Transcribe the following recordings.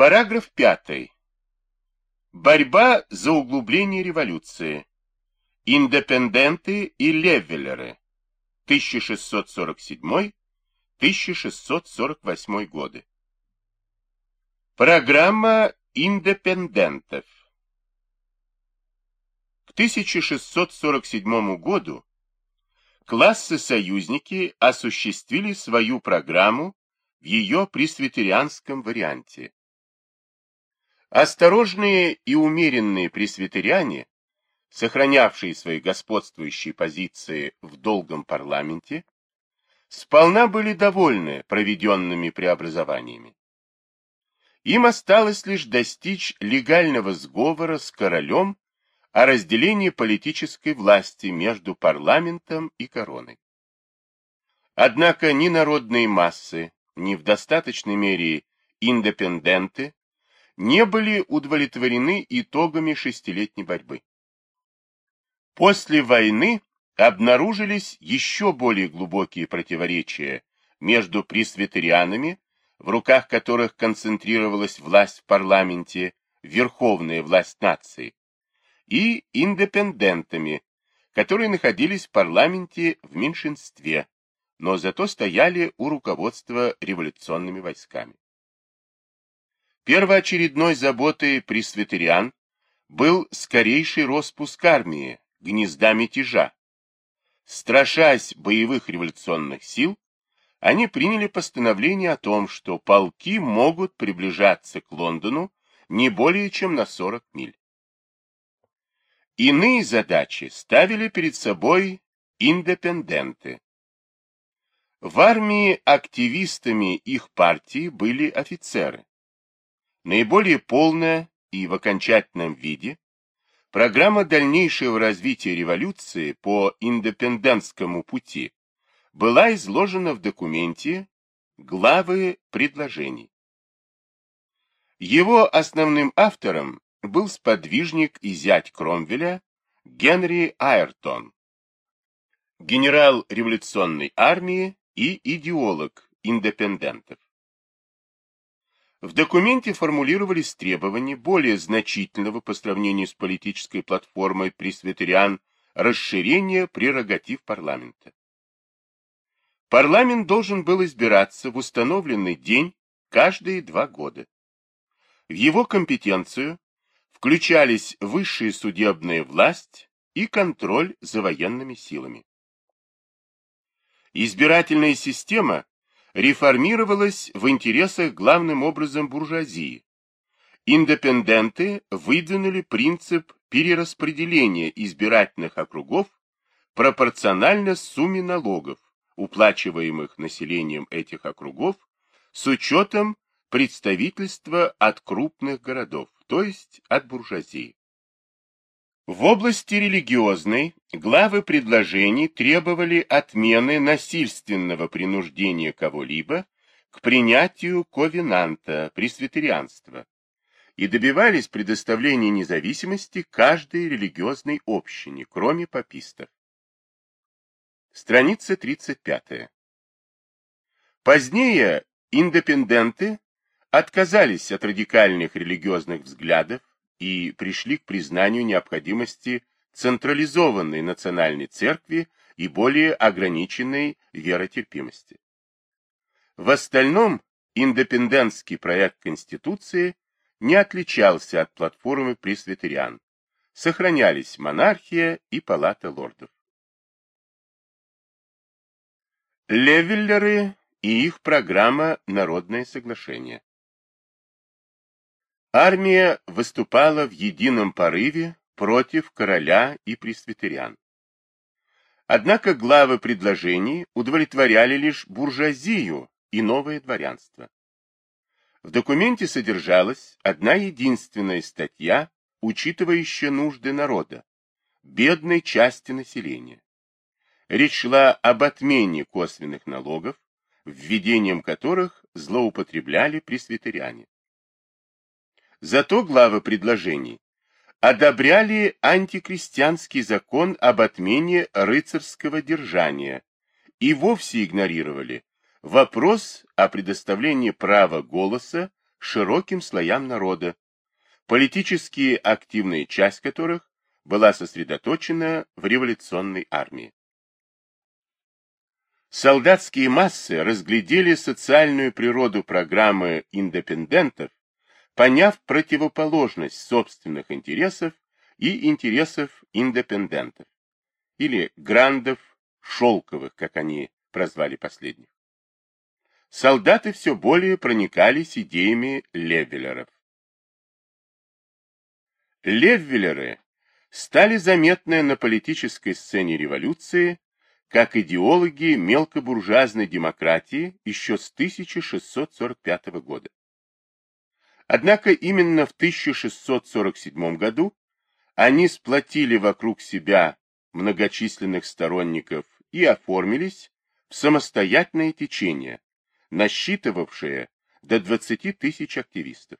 Параграф 5. Борьба за углубление революции. Индепенденты и левелеры. 1647-1648 годы. Программа индепендентов. К 1647 году классы-союзники осуществили свою программу в ее пресвитерианском варианте. Осторожные и умеренные пресвитериане, сохранявшие свои господствующие позиции в долгом парламенте, сполна были довольны проведенными преобразованиями. Им осталось лишь достичь легального сговора с королем о разделении политической власти между парламентом и короной. Однако ни народные массы, ни в достаточной мере индепенденты не были удовлетворены итогами шестилетней борьбы. После войны обнаружились еще более глубокие противоречия между пресвитерианами, в руках которых концентрировалась власть в парламенте, верховная власть нации, и индепендентами, которые находились в парламенте в меньшинстве, но зато стояли у руководства революционными войсками. Первоочередной заботой пресвитериан был скорейший распуск армии, гнезда мятежа. Страшась боевых революционных сил, они приняли постановление о том, что полки могут приближаться к Лондону не более чем на 40 миль. Иные задачи ставили перед собой индепенденты. В армии активистами их партии были офицеры. Наиболее полная и в окончательном виде программа дальнейшего развития революции по индепендентскому пути была изложена в документе «Главы предложений». Его основным автором был сподвижник и зять Кромвеля Генри Айртон, генерал революционной армии и идеолог индепендентов. В документе формулировались требования более значительного по сравнению с политической платформой пресвитериан расширения прерогатив парламента. Парламент должен был избираться в установленный день каждые два года. В его компетенцию включались высшая судебная власть и контроль за военными силами. Избирательная система реформировалась в интересах главным образом буржуазии. Индепенденты выдвинули принцип перераспределения избирательных округов пропорционально сумме налогов, уплачиваемых населением этих округов, с учетом представительства от крупных городов, то есть от буржуазии. В области религиозной главы предложений требовали отмены насильственного принуждения кого-либо к принятию ковенанта, пресвитерианства, и добивались предоставления независимости каждой религиозной общине, кроме папистов. Страница 35. Позднее индепенденты отказались от радикальных религиозных взглядов и пришли к признанию необходимости централизованной национальной церкви и более ограниченной веротерпимости. В остальном индепендентский проект Конституции не отличался от платформы пресвитериан. Сохранялись монархия и палата лордов. Левеллеры и их программа «Народное соглашение». Армия выступала в едином порыве против короля и пресвитериан. Однако главы предложений удовлетворяли лишь буржуазию и новое дворянство. В документе содержалась одна единственная статья, учитывающая нужды народа, бедной части населения. Речь шла об отмене косвенных налогов, введением которых злоупотребляли пресвитериане. Зато главы предложений одобряли антикрестьянский закон об отмене рыцарского держания и вовсе игнорировали вопрос о предоставлении права голоса широким слоям народа, политически активная часть которых была сосредоточена в революционной армии. Солдатские массы разглядели социальную природу программы индепендентов, поняв противоположность собственных интересов и интересов индепендентов, или грандов, шелковых, как они прозвали последних. Солдаты все более проникались идеями левелеров. Левелеры стали заметны на политической сцене революции как идеологи мелкобуржуазной демократии еще с 1645 года. Однако именно в 1647 году они сплотили вокруг себя многочисленных сторонников и оформились в самостоятельное течение, насчитывавшее до 20 тысяч активистов.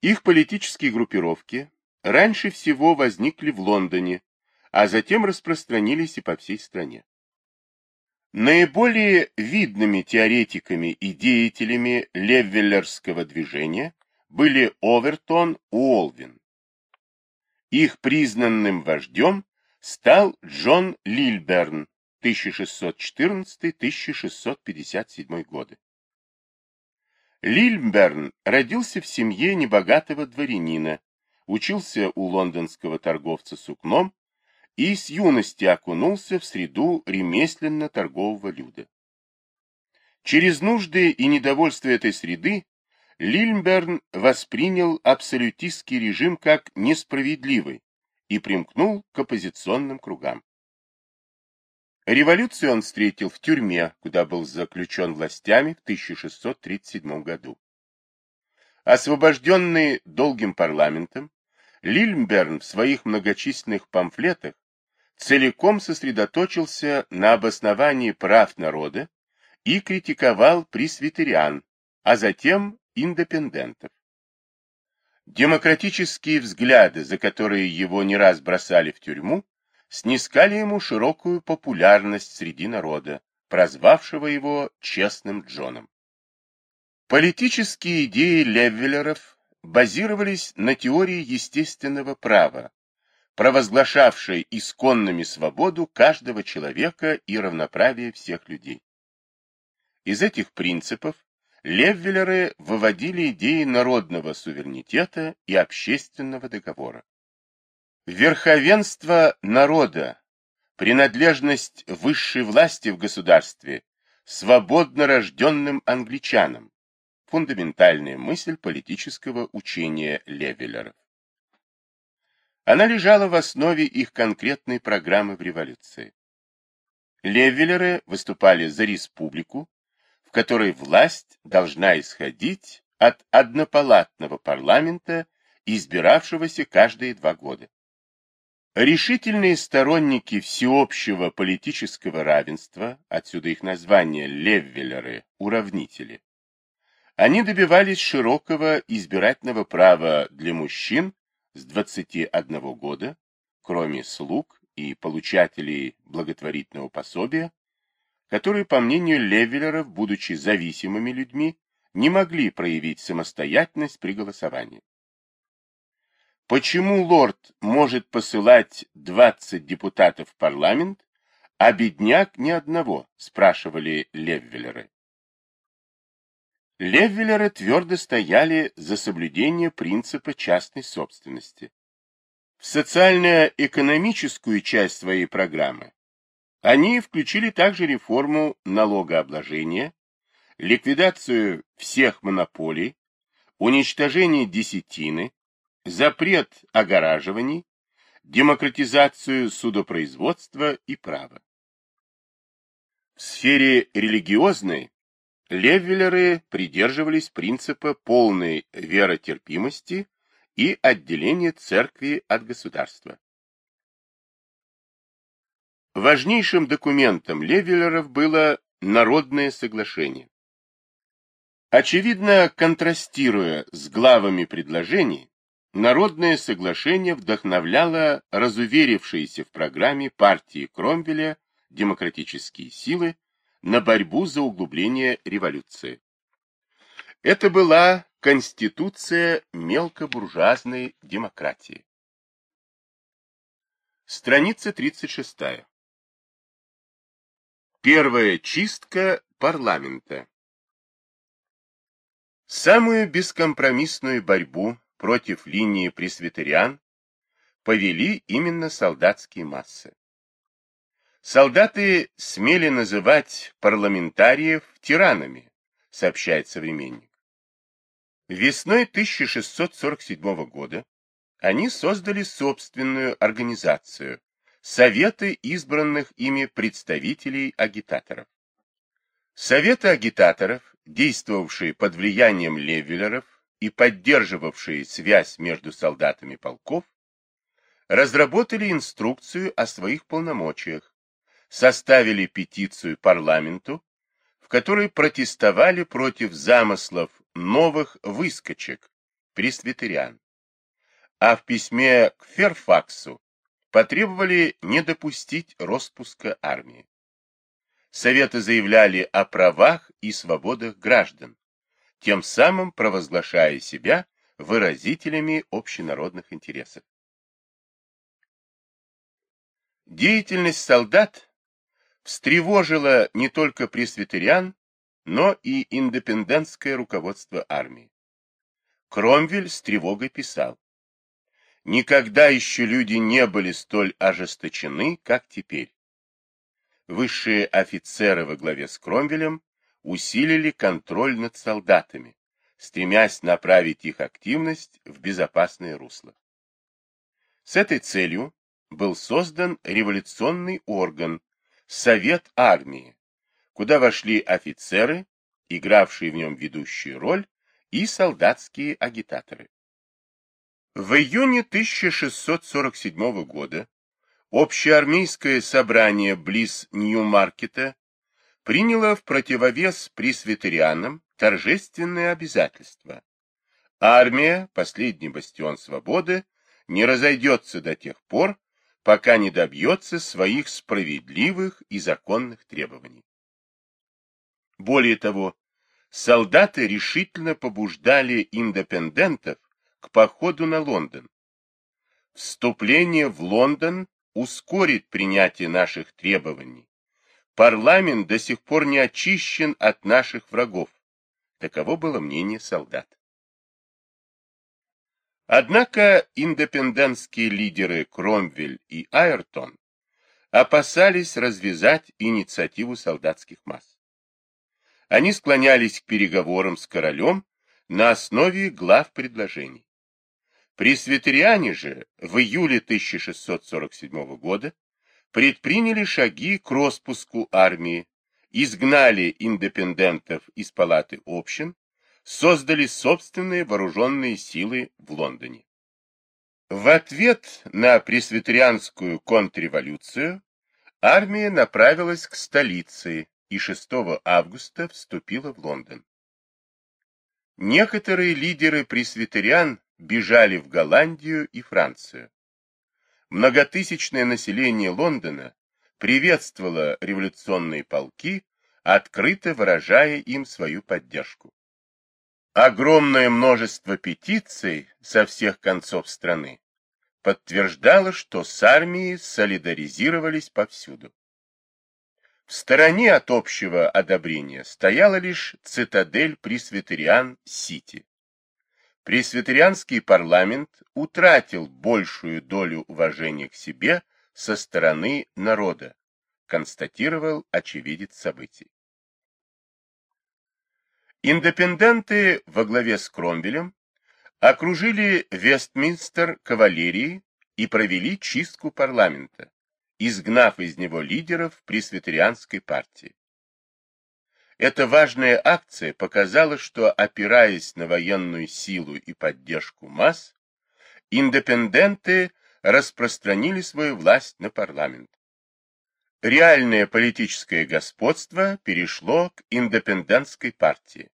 Их политические группировки раньше всего возникли в Лондоне, а затем распространились и по всей стране. Наиболее видными теоретиками и деятелями левеллерского движения были Овертон Уолвин. Их признанным вождем стал Джон Лильберн 1614-1657 годы. Лильберн родился в семье небогатого дворянина, учился у лондонского торговца сукном и с юности окунулся в среду ремесленно-торгового люда. Через нужды и недовольство этой среды Лильберн воспринял абсолютистский режим как несправедливый и примкнул к оппозиционным кругам. Революцию он встретил в тюрьме, куда был заключен властями в 1637 году. Освобожденный долгим парламентом, Лильберн в своих многочисленных памфлетах целиком сосредоточился на обосновании прав народа и критиковал пресвитериан, а затем индепендентов. Демократические взгляды, за которые его не раз бросали в тюрьму, снискали ему широкую популярность среди народа, прозвавшего его честным Джоном. Политические идеи Левелеров базировались на теории естественного права, провозглашавшей исконными свободу каждого человека и равноправие всех людей. Из этих принципов Леввелеры выводили идеи народного суверенитета и общественного договора. Верховенство народа, принадлежность высшей власти в государстве свободно рожденным англичанам – фундаментальная мысль политического учения Левелеров. Она лежала в основе их конкретной программы в революции. Левелеры выступали за республику, в которой власть должна исходить от однопалатного парламента, избиравшегося каждые два года. Решительные сторонники всеобщего политического равенства, отсюда их название Леввелеры, уравнители, они добивались широкого избирательного права для мужчин с 21 года, кроме слуг и получателей благотворительного пособия, которые, по мнению Левелеров, будучи зависимыми людьми, не могли проявить самостоятельность при голосовании. Почему лорд может посылать 20 депутатов в парламент, а бедняк ни одного, спрашивали Леввелеры. Леввелеры твердо стояли за соблюдение принципа частной собственности. В социально-экономическую часть своей программы они включили также реформу налогообложения, ликвидацию всех монополий, уничтожение десятины, запрет огораживаний, демократизацию судопроизводства и права. В сфере религиозной Левелеры придерживались принципа полной веротерпимости и отделения церкви от государства. Важнейшим документом Левелеров было Народное соглашение. Очевидно, контрастируя с главами предложений, Народное соглашение вдохновляло разуверившиеся в программе партии Кромвеля демократические силы на борьбу за углубление революции. Это была конституция мелкобуржуазной демократии. Страница 36. Первая чистка парламента. Самую бескомпромиссную борьбу против линии пресвитериан повели именно солдатские массы. Солдаты смели называть парламентариев тиранами, сообщает современник. Весной 1647 года они создали собственную организацию Советы избранных ими представителей-агитаторов. Советы агитаторов, действовавшие под влиянием левелеров и поддерживавшие связь между солдатами полков, разработали инструкцию о своих полномочиях, составили петицию парламенту, в которой протестовали против замыслов новых выскочек, пресвитериан. А в письме к Ферфаксу потребовали не допустить распуска армии. Советы заявляли о правах и свободах граждан, тем самым провозглашая себя выразителями общенародных интересов. Деятельность солдат встревожила не только пресвитериан, но и индепендентское руководство армии. Кромвель с тревогой писал, Никогда еще люди не были столь ожесточены, как теперь. Высшие офицеры во главе с Кромвелем усилили контроль над солдатами, стремясь направить их активность в безопасное русло. С этой целью был создан революционный орган Совет армии, куда вошли офицеры, игравшие в нем ведущую роль, и солдатские агитаторы. В июне 1647 года общеармейское собрание близ Нью-Маркета приняло в противовес пресвитерианам торжественное обязательство. Армия, последний бастион свободы, не разойдется до тех пор, пока не добьется своих справедливых и законных требований. Более того, солдаты решительно побуждали индепендентов к походу на Лондон. Вступление в Лондон ускорит принятие наших требований. Парламент до сих пор не очищен от наших врагов. Таково было мнение солдат. Однако индепендентские лидеры Кромвель и Айртон опасались развязать инициативу солдатских масс. Они склонялись к переговорам с королем на основе глав предложений. Пресвитериане же в июле 1647 года предприняли шаги к распуску армии, изгнали индепендентов из палаты общин, создали собственные вооруженные силы в Лондоне. В ответ на пресвитерианскую контрреволюцию армия направилась к столице и 6 августа вступила в Лондон. Некоторые лидеры пресвитериан бежали в Голландию и Францию. Многотысячное население Лондона приветствовало революционные полки, открыто выражая им свою поддержку. Огромное множество петиций со всех концов страны подтверждало, что с армией солидаризировались повсюду. В стороне от общего одобрения стояла лишь цитадель пресвитериан-Сити. Пресвитерианский парламент утратил большую долю уважения к себе со стороны народа, констатировал очевидец событий. Индепенденты во главе с Кромвелем окружили Вестминстер кавалерией и провели чистку парламента, изгнав из него лидеров пресвитерианской партии. Эта важная акция показала, что, опираясь на военную силу и поддержку масс, индепенденты распространили свою власть на парламент. Реальное политическое господство перешло к индепендентской партии.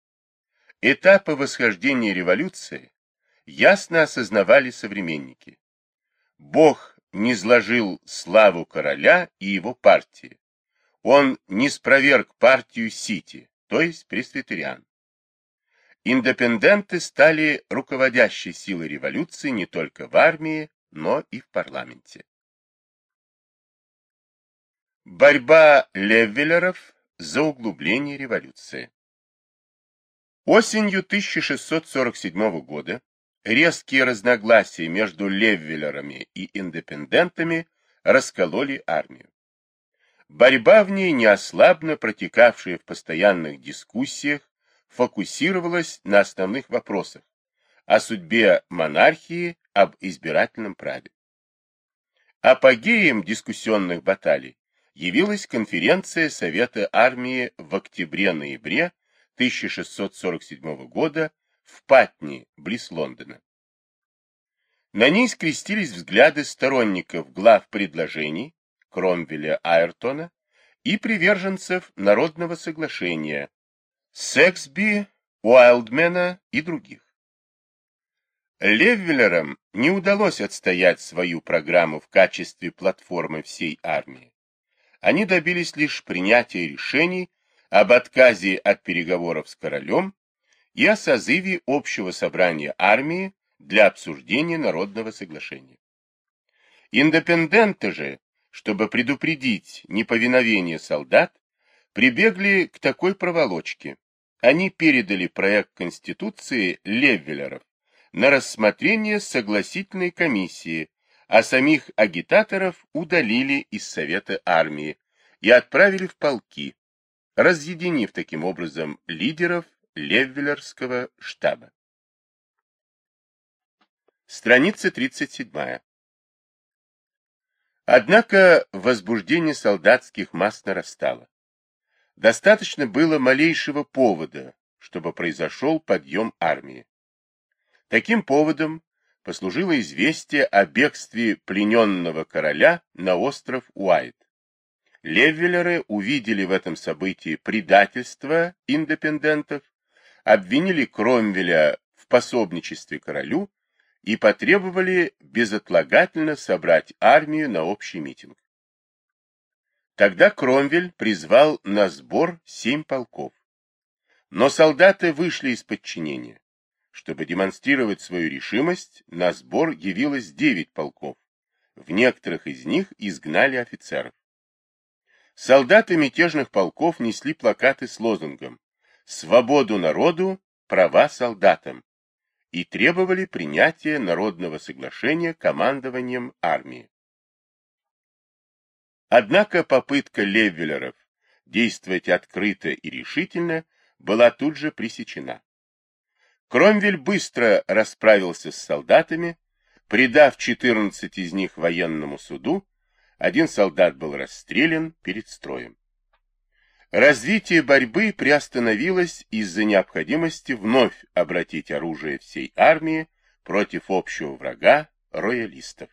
Этапы восхождения революции ясно осознавали современники. Бог не сложил славу короля и его партии, он не спроверг партию Сити, то есть пресвитериан. индепенденты стали руководящей силой революции не только в армии, но и в парламенте. Борьба левелеров за углубление революции Осенью 1647 года резкие разногласия между левелерами и индепендентами раскололи армию. Борьба в ней, неослабно протекавшая в постоянных дискуссиях, фокусировалась на основных вопросах о судьбе монархии, об избирательном праве. Апогеем дискуссионных баталий явилась конференция Совета армии в октябре-ноябре 1647 года в Патни, близ Лондона. На ней скрестились взгляды сторонников глав предложений Кромвеля Айртона и приверженцев Народного соглашения Сексби, Уайлдмена и других. Левелерам не удалось отстоять свою программу в качестве платформы всей армии. Они добились лишь принятия решений об отказе от переговоров с королем и о созыве общего собрания армии для обсуждения народного соглашения. Индепенденты же, чтобы предупредить неповиновение солдат, прибегли к такой проволочке. Они передали проект Конституции Левелеров на рассмотрение согласительной комиссии, а самих агитаторов удалили из Совета армии и отправили в полки, разъединив таким образом лидеров Левелерского штаба. Страница 37. Однако возбуждение солдатских масс нарастало. Достаточно было малейшего повода, чтобы произошел подъем армии. Таким поводом послужило известие о бегстве плененного короля на остров Уайт. Левелеры увидели в этом событии предательство индепендентов, обвинили Кромвеля в пособничестве королю и потребовали безотлагательно собрать армию на общий митинг. Тогда Кромвель призвал на сбор семь полков. Но солдаты вышли из подчинения. Чтобы демонстрировать свою решимость, на сбор явилось девять полков. В некоторых из них изгнали офицеров. Солдаты мятежных полков несли плакаты с лозунгом «Свободу народу, права солдатам» и требовали принятия народного соглашения командованием армии. Однако попытка Левелеров действовать открыто и решительно была тут же пресечена. Кромвель быстро расправился с солдатами, предав 14 из них военному суду один солдат был расстрелян перед строем. Развитие борьбы приостановилось из-за необходимости вновь обратить оружие всей армии против общего врага роялистов.